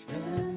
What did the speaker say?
Świętemu